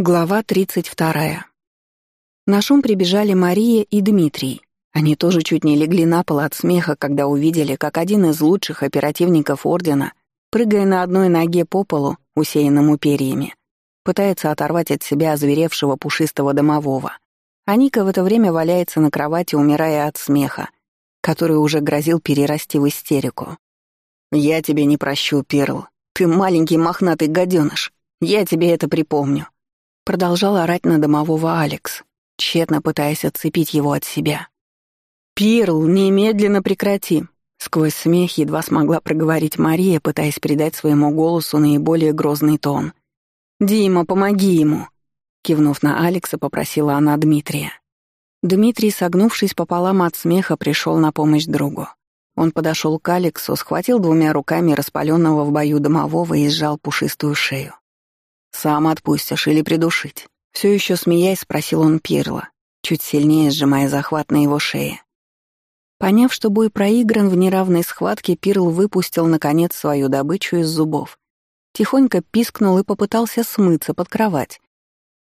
Глава 32. На шум прибежали Мария и Дмитрий. Они тоже чуть не легли на пол от смеха, когда увидели, как один из лучших оперативников Ордена, прыгая на одной ноге по полу, усеянному перьями, пытается оторвать от себя озверевшего пушистого домового. А Ника в это время валяется на кровати, умирая от смеха, который уже грозил перерасти в истерику. «Я тебе не прощу, Перл. Ты маленький мохнатый гаденыш. Я тебе это припомню», Продолжал орать на домового Алекс, тщетно пытаясь отцепить его от себя. «Пирл, немедленно прекрати!» Сквозь смех едва смогла проговорить Мария, пытаясь придать своему голосу наиболее грозный тон. «Дима, помоги ему!» Кивнув на Алекса, попросила она Дмитрия. Дмитрий, согнувшись пополам от смеха, пришел на помощь другу. Он подошел к Алексу, схватил двумя руками распаленного в бою домового и сжал пушистую шею. «Сам отпустишь или придушить?» Все еще смеясь, спросил он Пирла, чуть сильнее сжимая захват на его шее. Поняв, что бой проигран в неравной схватке, Пирл выпустил, наконец, свою добычу из зубов. Тихонько пискнул и попытался смыться под кровать.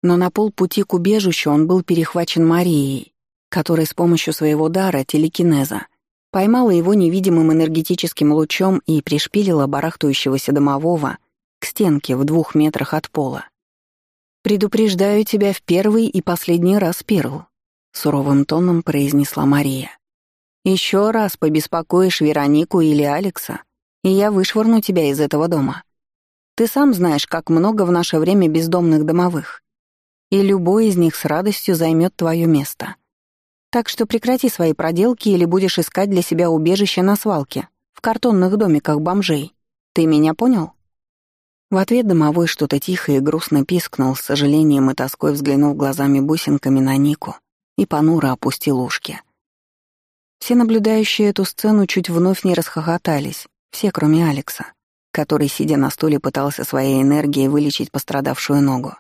Но на полпути к убежищу он был перехвачен Марией, которая с помощью своего дара, телекинеза, поймала его невидимым энергетическим лучом и пришпилила барахтающегося домового к стенке в двух метрах от пола. «Предупреждаю тебя в первый и последний раз, Перл», — суровым тоном произнесла Мария. «Еще раз побеспокоишь Веронику или Алекса, и я вышвырну тебя из этого дома. Ты сам знаешь, как много в наше время бездомных домовых, и любой из них с радостью займет твое место. Так что прекрати свои проделки или будешь искать для себя убежище на свалке, в картонных домиках бомжей. Ты меня понял?» В ответ домовой что-то тихо и грустно пискнул, с сожалением и тоской взглянув глазами бусинками на Нику и понуро опустил ушки. Все наблюдающие эту сцену чуть вновь не расхохотались, все, кроме Алекса, который, сидя на стуле, пытался своей энергией вылечить пострадавшую ногу.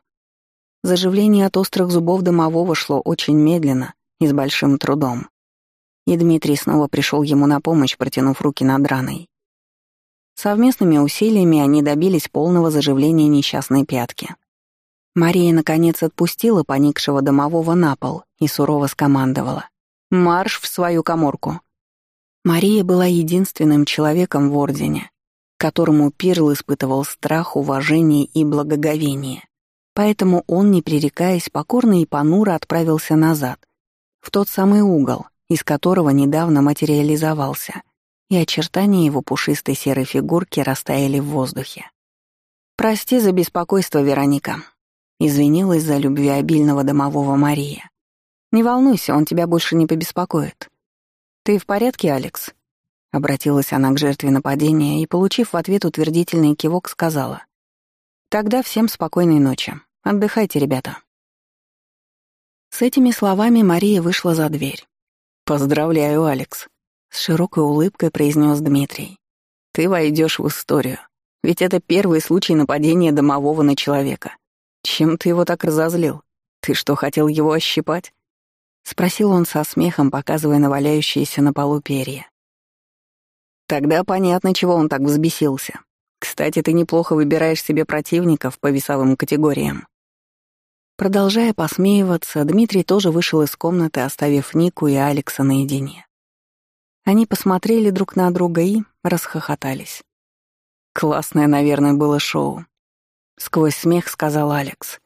Заживление от острых зубов домового шло очень медленно и с большим трудом. И Дмитрий снова пришел ему на помощь, протянув руки над раной. Совместными усилиями они добились полного заживления несчастной пятки. Мария, наконец, отпустила поникшего домового на пол и сурово скомандовала. «Марш в свою коморку!» Мария была единственным человеком в Ордене, которому Пирл испытывал страх, уважение и благоговение. Поэтому он, не пререкаясь, покорно и понуро отправился назад, в тот самый угол, из которого недавно материализовался — и очертания его пушистой серой фигурки растаяли в воздухе. «Прости за беспокойство, Вероника», — извинилась за любвеобильного домового Мария. «Не волнуйся, он тебя больше не побеспокоит». «Ты в порядке, Алекс?» Обратилась она к жертве нападения и, получив в ответ утвердительный кивок, сказала. «Тогда всем спокойной ночи. Отдыхайте, ребята». С этими словами Мария вышла за дверь. «Поздравляю, Алекс», с широкой улыбкой произнес Дмитрий. Ты войдешь в историю. Ведь это первый случай нападения домового на человека. Чем ты его так разозлил? Ты что, хотел его ощипать? Спросил он со смехом, показывая на валяющиеся на полу перья. Тогда понятно, чего он так взбесился. Кстати, ты неплохо выбираешь себе противников по весовым категориям. Продолжая посмеиваться, Дмитрий тоже вышел из комнаты, оставив Нику и Алекса наедине. Они посмотрели друг на друга и расхохотались. «Классное, наверное, было шоу», — сквозь смех сказал Алекс.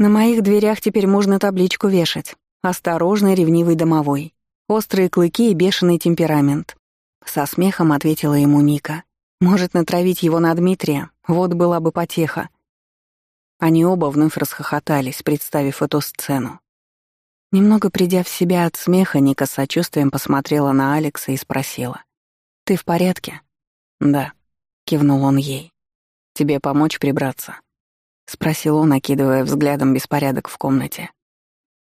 «На моих дверях теперь можно табличку вешать. Осторожный, ревнивый домовой. Острые клыки и бешеный темперамент». Со смехом ответила ему Ника. «Может, натравить его на Дмитрия? Вот была бы потеха». Они оба вновь расхохотались, представив эту сцену. Немного придя в себя от смеха, Ника с сочувствием посмотрела на Алекса и спросила. «Ты в порядке?» «Да», — кивнул он ей. «Тебе помочь прибраться?» — спросил он, окидывая взглядом беспорядок в комнате.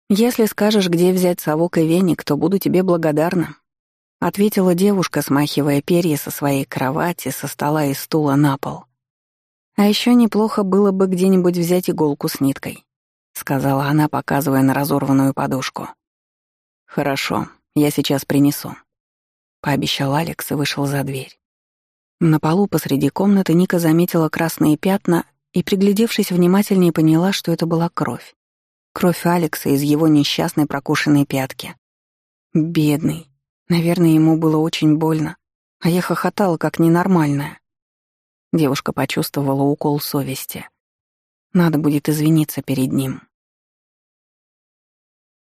«Если скажешь, где взять совок и веник, то буду тебе благодарна», — ответила девушка, смахивая перья со своей кровати, со стола и стула на пол. «А еще неплохо было бы где-нибудь взять иголку с ниткой. — сказала она, показывая на разорванную подушку. «Хорошо, я сейчас принесу», — пообещал Алекс и вышел за дверь. На полу посреди комнаты Ника заметила красные пятна и, приглядевшись внимательнее, поняла, что это была кровь. Кровь Алекса из его несчастной прокушенной пятки. Бедный. Наверное, ему было очень больно, а я хохотала как ненормальная. Девушка почувствовала укол совести. Надо будет извиниться перед ним.